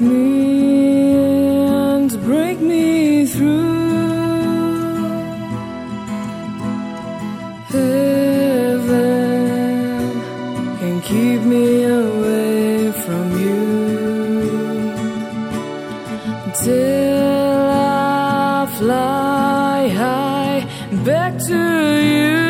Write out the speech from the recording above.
me and break me through. Heaven can keep me away from you till I fly high back to you.